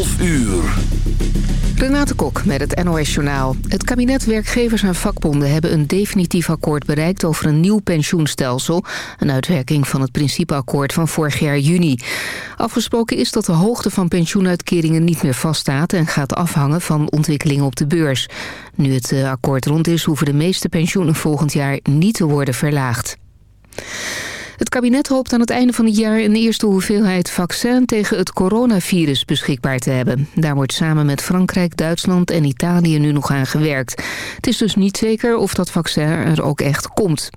12 uur. Renate Kok met het NOS Journaal. Het kabinet, werkgevers en vakbonden hebben een definitief akkoord bereikt over een nieuw pensioenstelsel. Een uitwerking van het principeakkoord van vorig jaar juni. Afgesproken is dat de hoogte van pensioenuitkeringen niet meer vaststaat en gaat afhangen van ontwikkelingen op de beurs. Nu het eh, akkoord rond is, hoeven de meeste pensioenen volgend jaar niet te worden verlaagd. Het kabinet hoopt aan het einde van het jaar een eerste hoeveelheid vaccin tegen het coronavirus beschikbaar te hebben. Daar wordt samen met Frankrijk, Duitsland en Italië nu nog aan gewerkt. Het is dus niet zeker of dat vaccin er ook echt komt.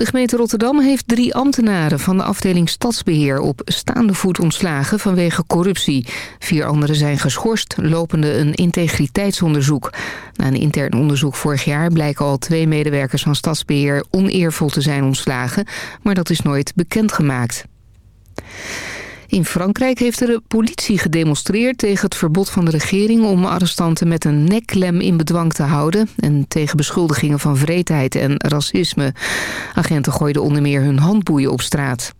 De gemeente Rotterdam heeft drie ambtenaren van de afdeling Stadsbeheer op staande voet ontslagen vanwege corruptie. Vier anderen zijn geschorst, lopende een integriteitsonderzoek. Na een intern onderzoek vorig jaar blijken al twee medewerkers van Stadsbeheer oneervol te zijn ontslagen, maar dat is nooit bekendgemaakt. In Frankrijk heeft de politie gedemonstreerd tegen het verbod van de regering... om arrestanten met een nekklem in bedwang te houden... en tegen beschuldigingen van vreedheid en racisme. Agenten gooiden onder meer hun handboeien op straat.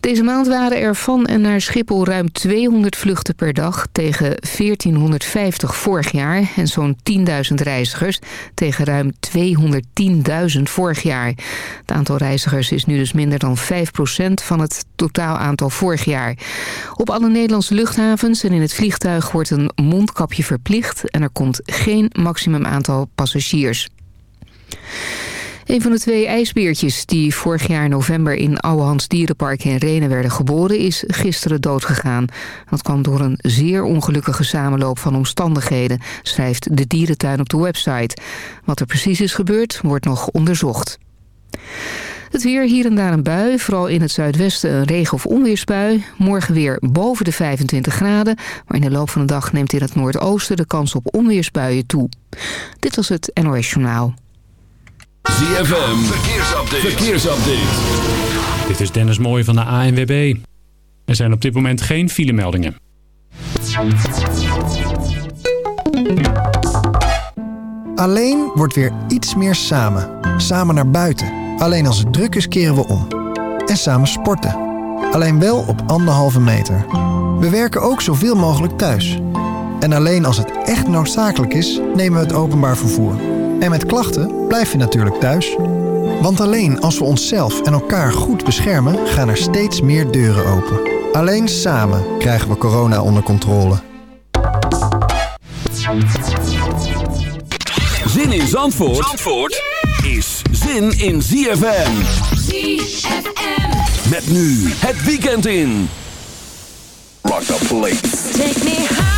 Deze maand waren er van en naar Schiphol ruim 200 vluchten per dag... tegen 1450 vorig jaar en zo'n 10.000 reizigers... tegen ruim 210.000 vorig jaar. Het aantal reizigers is nu dus minder dan 5% van het totaal aantal vorig jaar. Op alle Nederlandse luchthavens en in het vliegtuig wordt een mondkapje verplicht... en er komt geen maximum aantal passagiers. Een van de twee ijsbeertjes die vorig jaar november in Ouwehans Dierenpark in Renen werden geboren is gisteren doodgegaan. Dat kwam door een zeer ongelukkige samenloop van omstandigheden, schrijft de dierentuin op de website. Wat er precies is gebeurd wordt nog onderzocht. Het weer hier en daar een bui, vooral in het zuidwesten een regen- of onweersbui. Morgen weer boven de 25 graden, maar in de loop van de dag neemt in het noordoosten de kans op onweersbuien toe. Dit was het NOS Journaal. ZFM, verkeersupdate. verkeersupdate. Dit is Dennis Mooij van de ANWB. Er zijn op dit moment geen filemeldingen. Alleen wordt weer iets meer samen. Samen naar buiten. Alleen als het druk is keren we om. En samen sporten. Alleen wel op anderhalve meter. We werken ook zoveel mogelijk thuis. En alleen als het echt noodzakelijk is, nemen we het openbaar vervoer. En met klachten blijf je natuurlijk thuis. Want alleen als we onszelf en elkaar goed beschermen, gaan er steeds meer deuren open. Alleen samen krijgen we corona onder controle. Zin in Zandvoort, Zandvoort is zin in ZFM. ZFM. Met nu het weekend in. Rock the place. Take me high.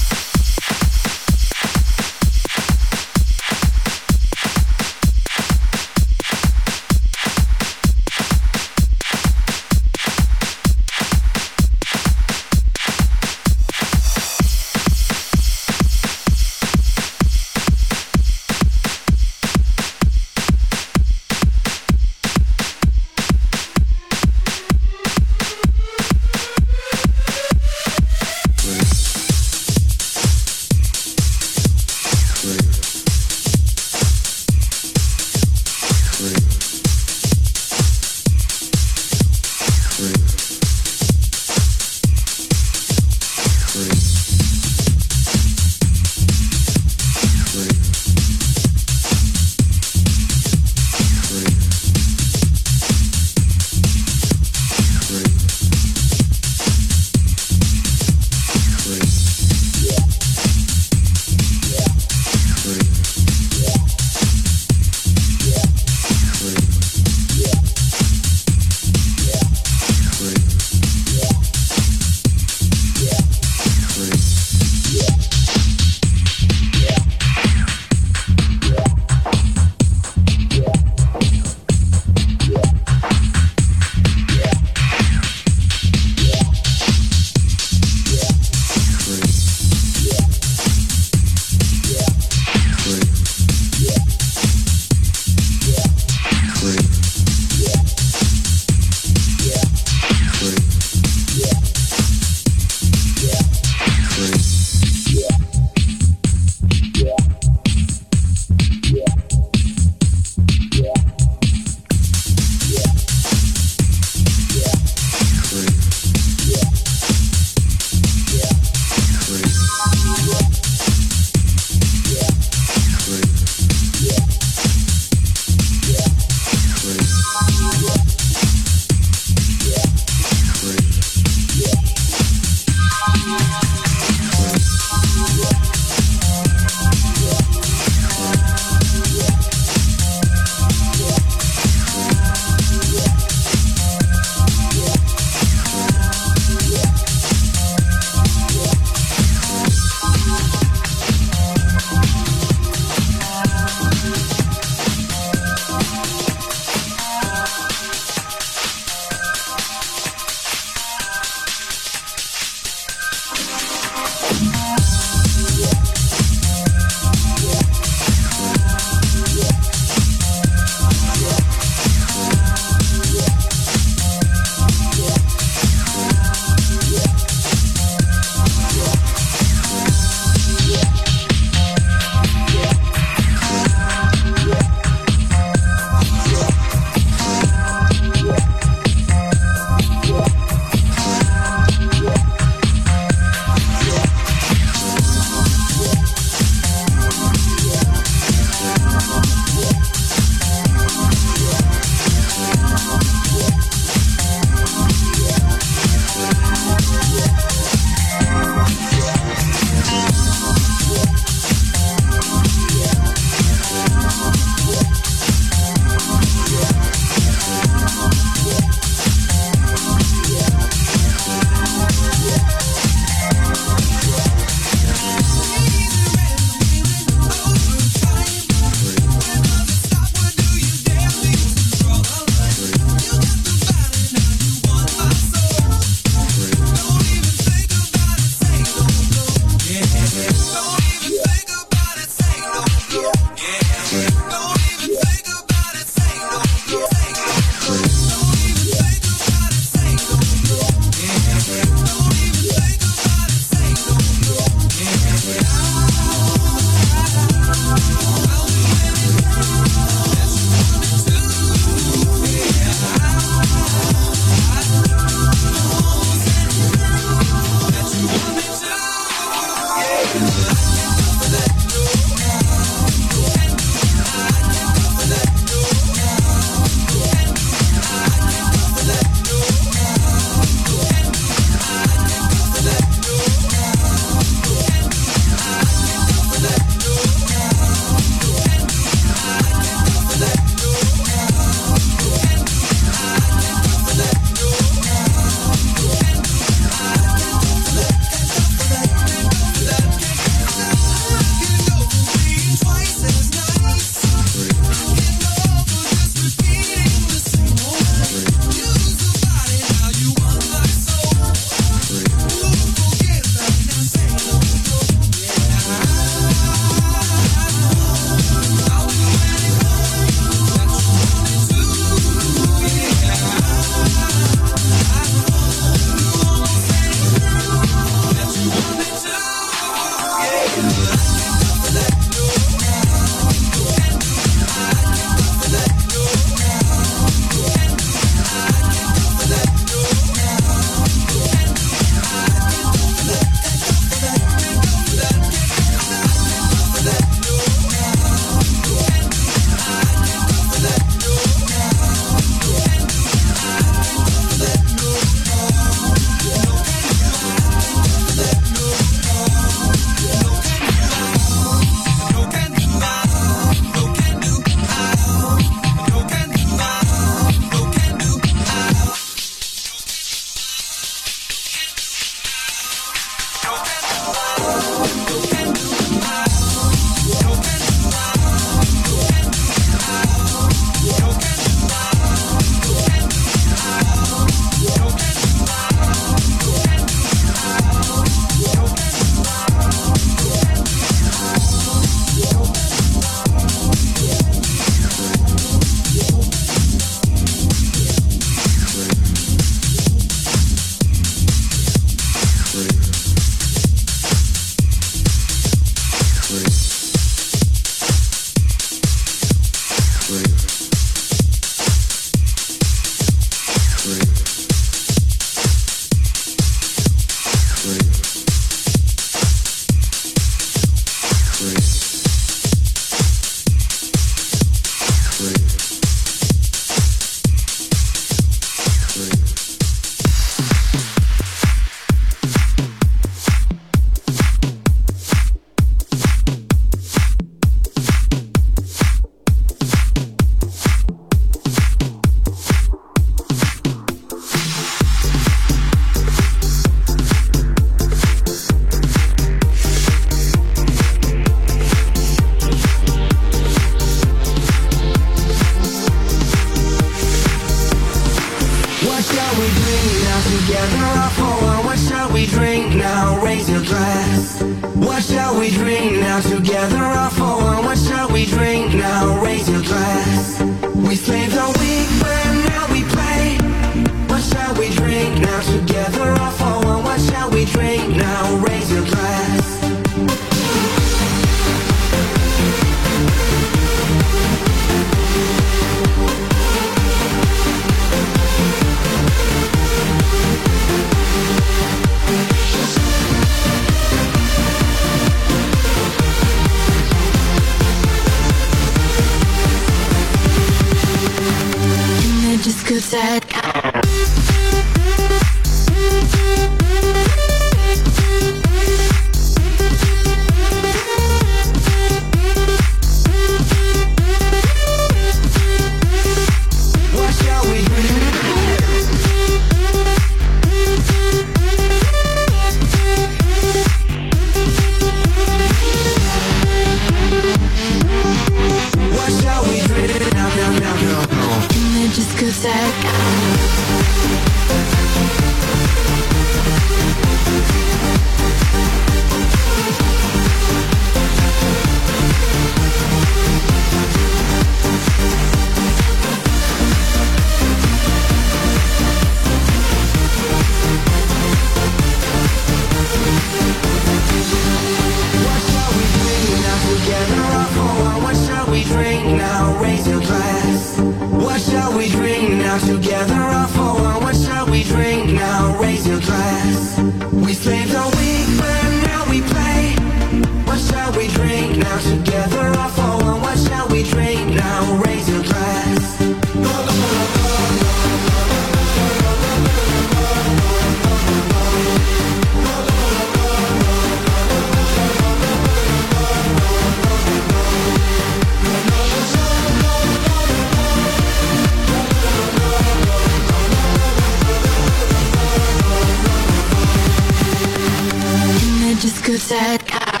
good, said. guy.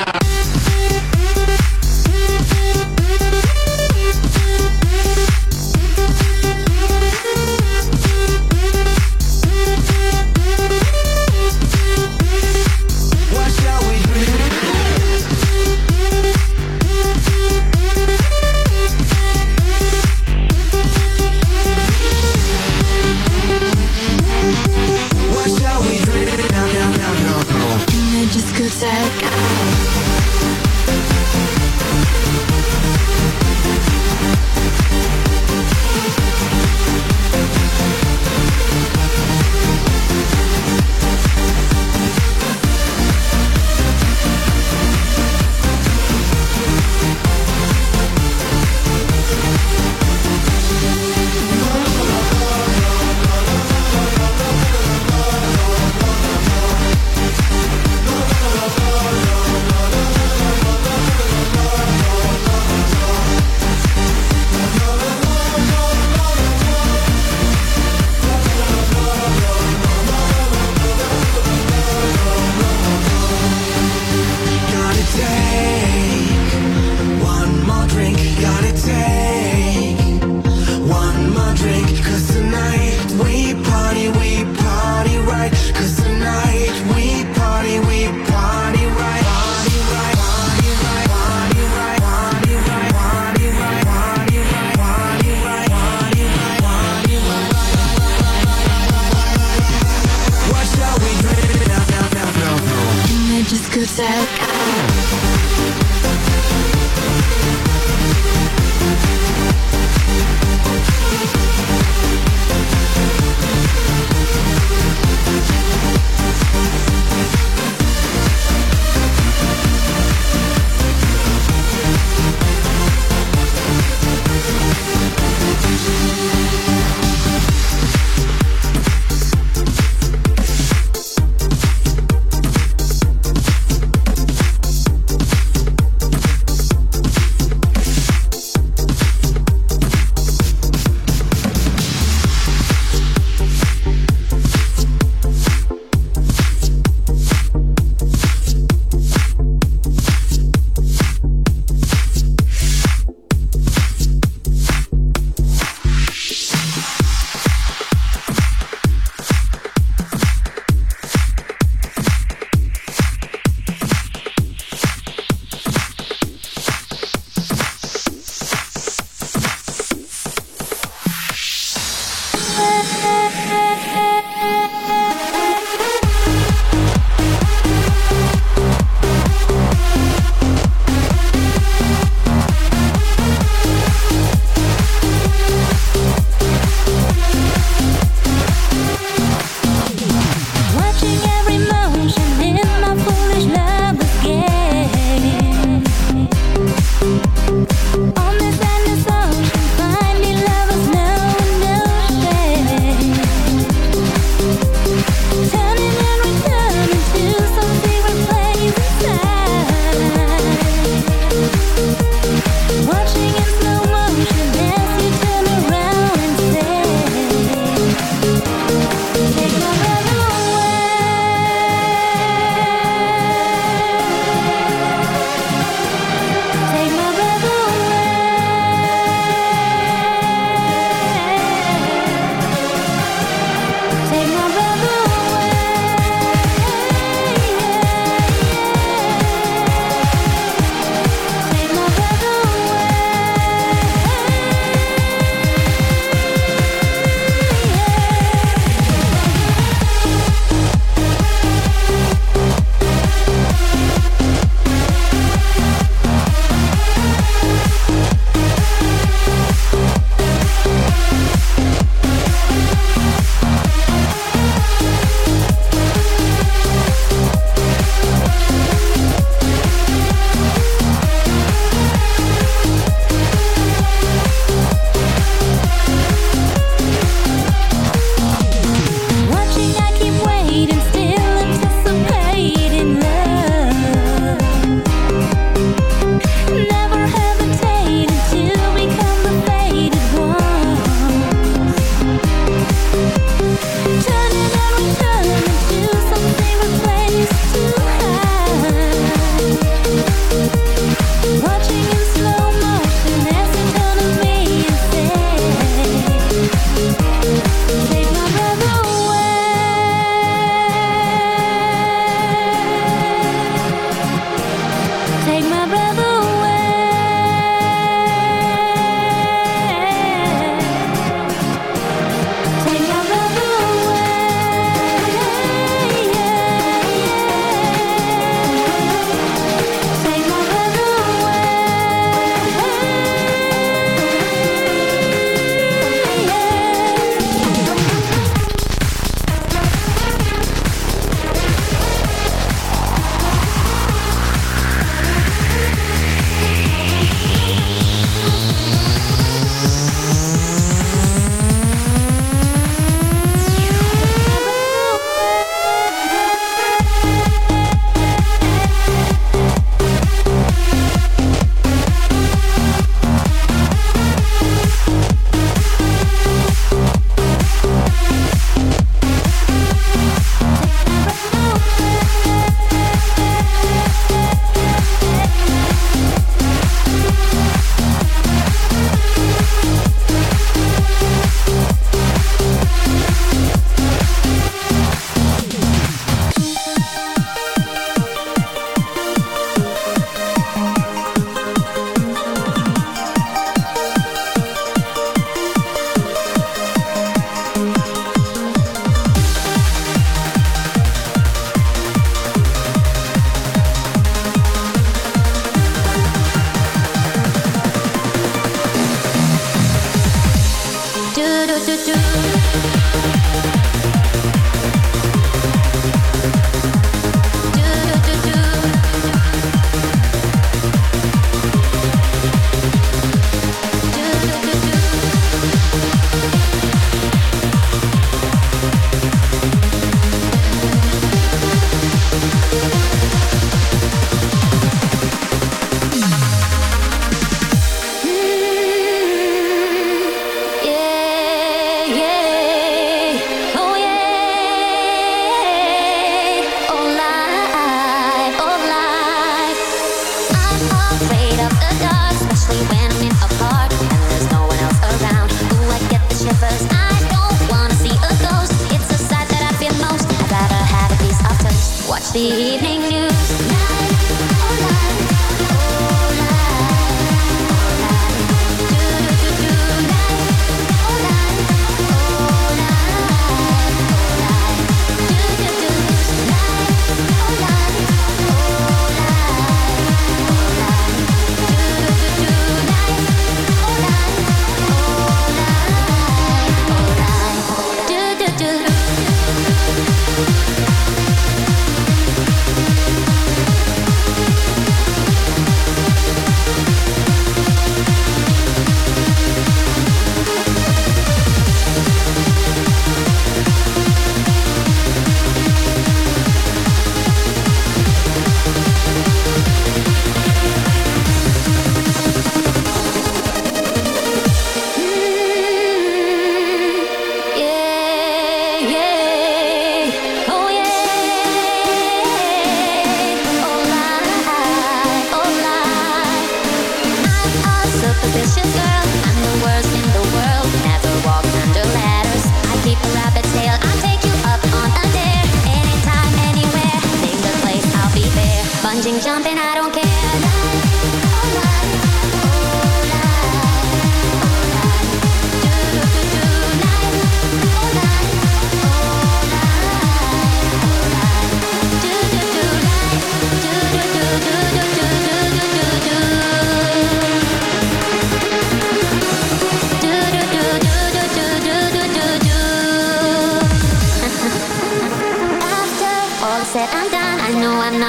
baby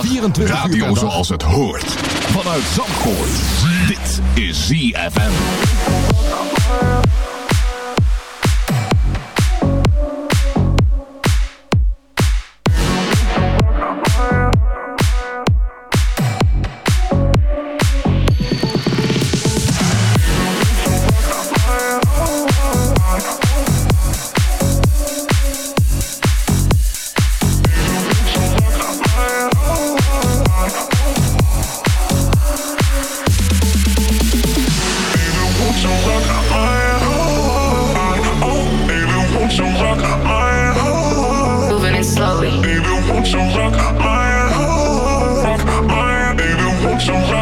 24 uur per dag. 24 Radio uur zoals het hoort. Vanuit Zandvoort. Dit is ZFM. Don't you run.